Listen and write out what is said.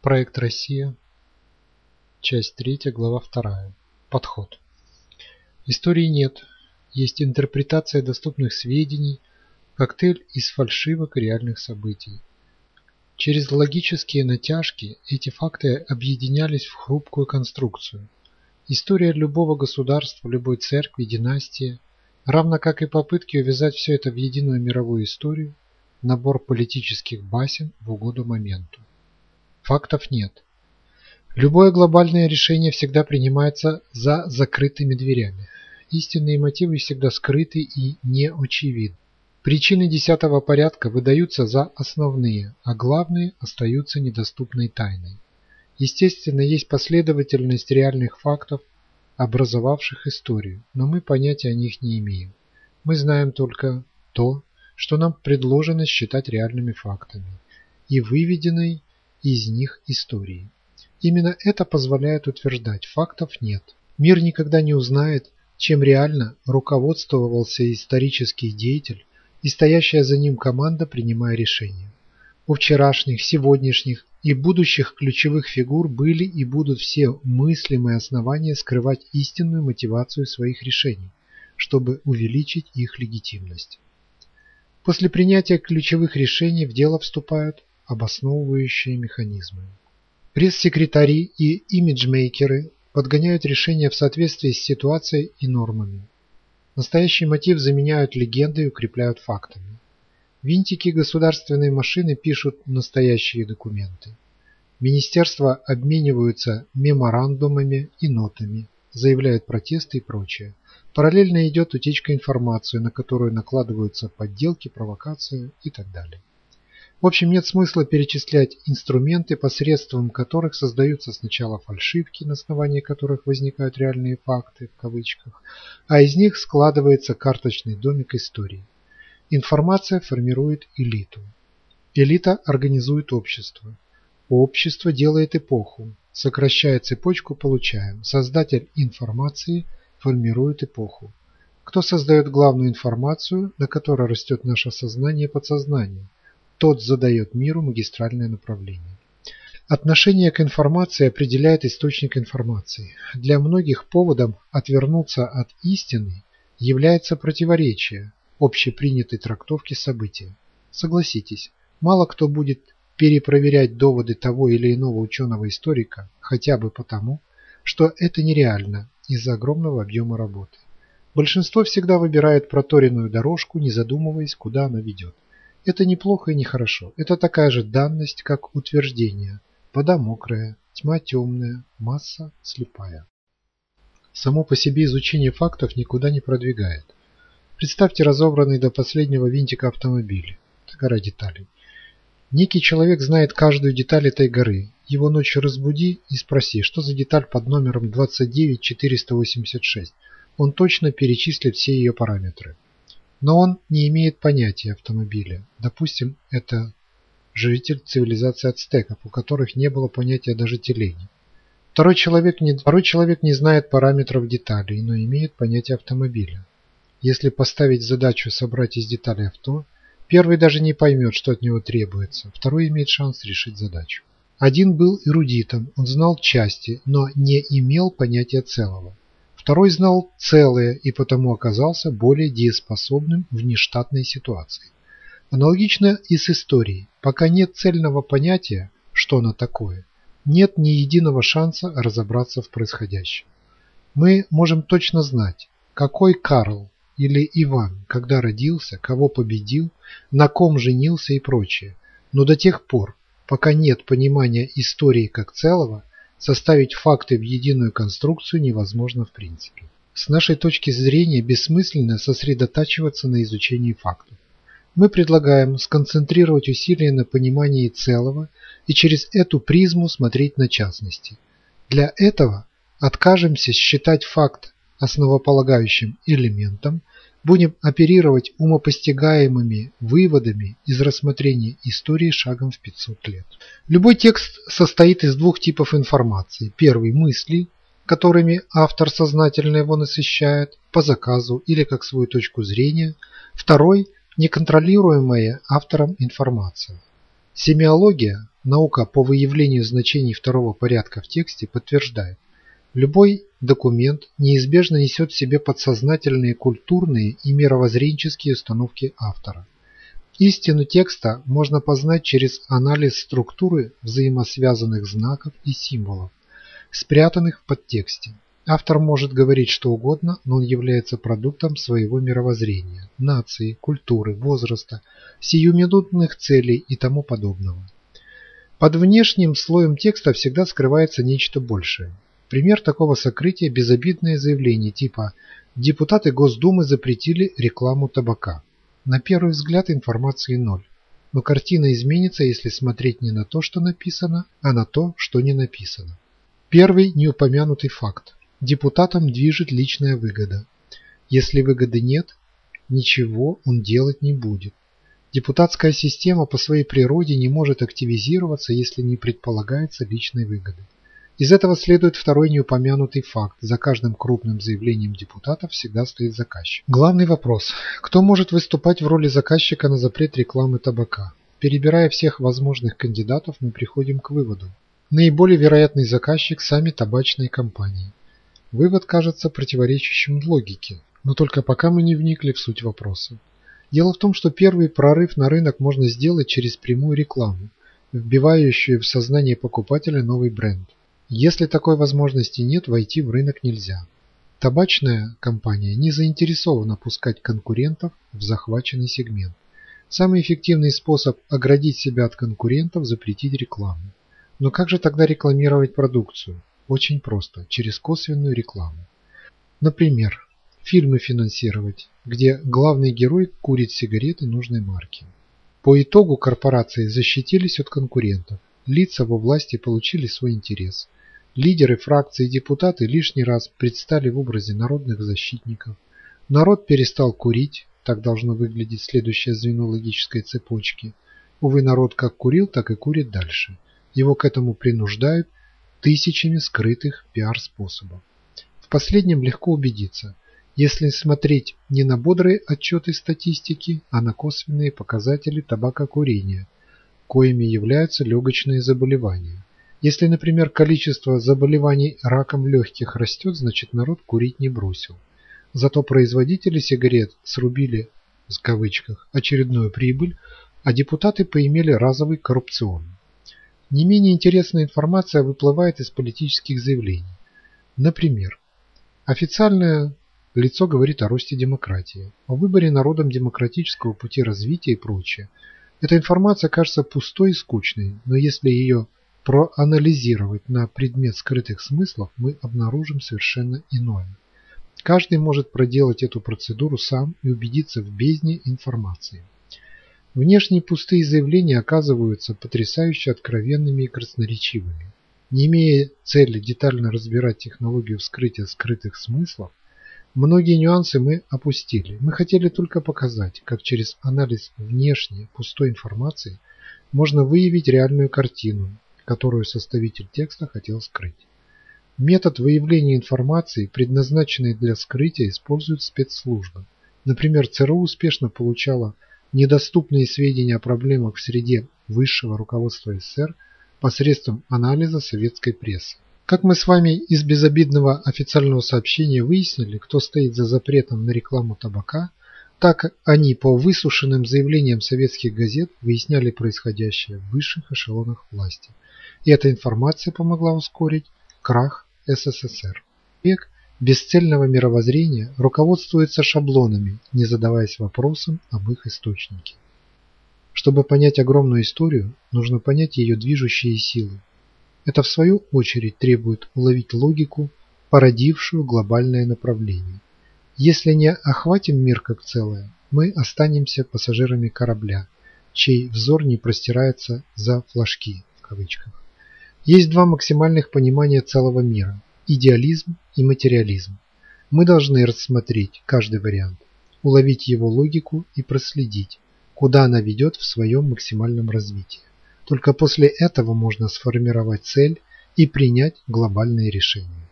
Проект «Россия». Часть 3, глава 2. Подход. Истории нет. Есть интерпретация доступных сведений, коктейль из фальшивок и реальных событий. Через логические натяжки эти факты объединялись в хрупкую конструкцию. История любого государства, любой церкви, династии, равно как и попытки увязать все это в единую мировую историю, набор политических басен в угоду моменту. Фактов нет. Любое глобальное решение всегда принимается за закрытыми дверями. Истинные мотивы всегда скрыты и неочевидны. Причины десятого порядка выдаются за основные, а главные остаются недоступной тайной. Естественно, есть последовательность реальных фактов, образовавших историю, но мы понятия о них не имеем. Мы знаем только то, что нам предложено считать реальными фактами и выведенной из них истории. Именно это позволяет утверждать, фактов нет. Мир никогда не узнает, чем реально руководствовался исторический деятель и стоящая за ним команда, принимая решения. У вчерашних, сегодняшних и будущих ключевых фигур были и будут все мыслимые основания скрывать истинную мотивацию своих решений, чтобы увеличить их легитимность. После принятия ключевых решений в дело вступают обосновывающие механизмы. Пресс-секретари и имиджмейкеры подгоняют решения в соответствии с ситуацией и нормами. Настоящий мотив заменяют легендой и укрепляют фактами. Винтики государственной машины пишут настоящие документы. Министерства обмениваются меморандумами и нотами, заявляют протесты и прочее. Параллельно идет утечка информации, на которую накладываются подделки, провокации и так далее. В общем, нет смысла перечислять инструменты, посредством которых создаются сначала фальшивки, на основании которых возникают реальные факты, в кавычках, а из них складывается карточный домик истории. Информация формирует элиту. Элита организует общество. Общество делает эпоху. Сокращая цепочку, получаем. Создатель информации формирует эпоху. Кто создает главную информацию, на которой растет наше сознание и подсознание – тот задает миру магистральное направление. Отношение к информации определяет источник информации. Для многих поводом отвернуться от истины является противоречие общепринятой трактовки события. Согласитесь, мало кто будет перепроверять доводы того или иного ученого-историка хотя бы потому, что это нереально из-за огромного объема работы. Большинство всегда выбирает проторенную дорожку, не задумываясь, куда она ведет. Это не плохо и не хорошо. Это такая же данность, как утверждение. Вода мокрая, тьма темная, масса слепая. Само по себе изучение фактов никуда не продвигает. Представьте разобранный до последнего винтика автомобиль. Гора деталей. Некий человек знает каждую деталь этой горы. Его ночью разбуди и спроси, что за деталь под номером 29486. Он точно перечислит все ее параметры. Но он не имеет понятия автомобиля. Допустим, это житель цивилизации ацтеков, у которых не было понятия даже телеги. Второй человек, не, второй человек не знает параметров деталей, но имеет понятие автомобиля. Если поставить задачу собрать из деталей авто, первый даже не поймет, что от него требуется, второй имеет шанс решить задачу. Один был эрудитом, он знал части, но не имел понятия целого. Второй знал целое и потому оказался более дееспособным в нештатной ситуации. Аналогично и с историей. Пока нет цельного понятия, что она такое, нет ни единого шанса разобраться в происходящем. Мы можем точно знать, какой Карл или Иван, когда родился, кого победил, на ком женился и прочее. Но до тех пор, пока нет понимания истории как целого, Составить факты в единую конструкцию невозможно в принципе. С нашей точки зрения бессмысленно сосредотачиваться на изучении фактов. Мы предлагаем сконцентрировать усилия на понимании целого и через эту призму смотреть на частности. Для этого откажемся считать факт основополагающим элементом, будем оперировать умопостигаемыми выводами из рассмотрения истории шагом в 500 лет. Любой текст состоит из двух типов информации. Первый – мысли, которыми автор сознательно его насыщает, по заказу или как свою точку зрения. Второй – неконтролируемая автором информация. Семиология, наука по выявлению значений второго порядка в тексте, подтверждает, любой документ неизбежно несет в себе подсознательные культурные и мировоззренческие установки автора. Истину текста можно познать через анализ структуры взаимосвязанных знаков и символов, спрятанных в подтексте. Автор может говорить что угодно, но он является продуктом своего мировоззрения, нации, культуры, возраста, сиюминутных целей и тому подобного. Под внешним слоем текста всегда скрывается нечто большее. Пример такого сокрытия – безобидное заявление типа «Депутаты Госдумы запретили рекламу табака». На первый взгляд информации ноль. Но картина изменится, если смотреть не на то, что написано, а на то, что не написано. Первый неупомянутый факт. Депутатам движет личная выгода. Если выгоды нет, ничего он делать не будет. Депутатская система по своей природе не может активизироваться, если не предполагается личной выгоды. Из этого следует второй неупомянутый факт. За каждым крупным заявлением депутата всегда стоит заказчик. Главный вопрос. Кто может выступать в роли заказчика на запрет рекламы табака? Перебирая всех возможных кандидатов, мы приходим к выводу. Наиболее вероятный заказчик – сами табачные компании. Вывод кажется противоречащим логике, но только пока мы не вникли в суть вопроса. Дело в том, что первый прорыв на рынок можно сделать через прямую рекламу, вбивающую в сознание покупателя новый бренд. Если такой возможности нет, войти в рынок нельзя. Табачная компания не заинтересована пускать конкурентов в захваченный сегмент. Самый эффективный способ оградить себя от конкурентов – запретить рекламу. Но как же тогда рекламировать продукцию? Очень просто, через косвенную рекламу. Например, фильмы финансировать, где главный герой курит сигареты нужной марки. По итогу корпорации защитились от конкурентов, лица во власти получили свой интерес. Лидеры фракции и депутаты лишний раз предстали в образе народных защитников. Народ перестал курить, так должно выглядеть следующее звено логической цепочки. Увы, народ как курил, так и курит дальше. Его к этому принуждают тысячами скрытых пиар-способов. В последнем легко убедиться, если смотреть не на бодрые отчеты статистики, а на косвенные показатели табакокурения, коими являются легочные заболевания. Если, например, количество заболеваний раком легких растет, значит народ курить не бросил. Зато производители сигарет срубили, в кавычках, очередную прибыль, а депутаты поимели разовый коррупцион. Не менее интересная информация выплывает из политических заявлений. Например, официальное лицо говорит о росте демократии, о выборе народом демократического пути развития и прочее. Эта информация кажется пустой и скучной, но если ее проанализировать на предмет скрытых смыслов, мы обнаружим совершенно иное. Каждый может проделать эту процедуру сам и убедиться в бездне информации. Внешние пустые заявления оказываются потрясающе откровенными и красноречивыми. Не имея цели детально разбирать технологию вскрытия скрытых смыслов, многие нюансы мы опустили. Мы хотели только показать, как через анализ внешней пустой информации можно выявить реальную картину, которую составитель текста хотел скрыть. Метод выявления информации, предназначенный для скрытия, используют спецслужбы. Например, ЦРУ успешно получала недоступные сведения о проблемах в среде высшего руководства СССР посредством анализа советской прессы. Как мы с вами из безобидного официального сообщения выяснили, кто стоит за запретом на рекламу табака, так они по высушенным заявлениям советских газет выясняли происходящее в высших эшелонах власти. И эта информация помогла ускорить крах СССР. Век бесцельного мировоззрения руководствуется шаблонами, не задаваясь вопросом об их источнике. Чтобы понять огромную историю, нужно понять ее движущие силы. Это в свою очередь требует уловить логику, породившую глобальное направление. Если не охватим мир как целое, мы останемся пассажирами корабля, чей взор не простирается за флажки в кавычках. Есть два максимальных понимания целого мира идеализм и материализм. Мы должны рассмотреть каждый вариант, уловить его логику и проследить, куда она ведет в своем максимальном развитии. Только после этого можно сформировать цель и принять глобальные решения.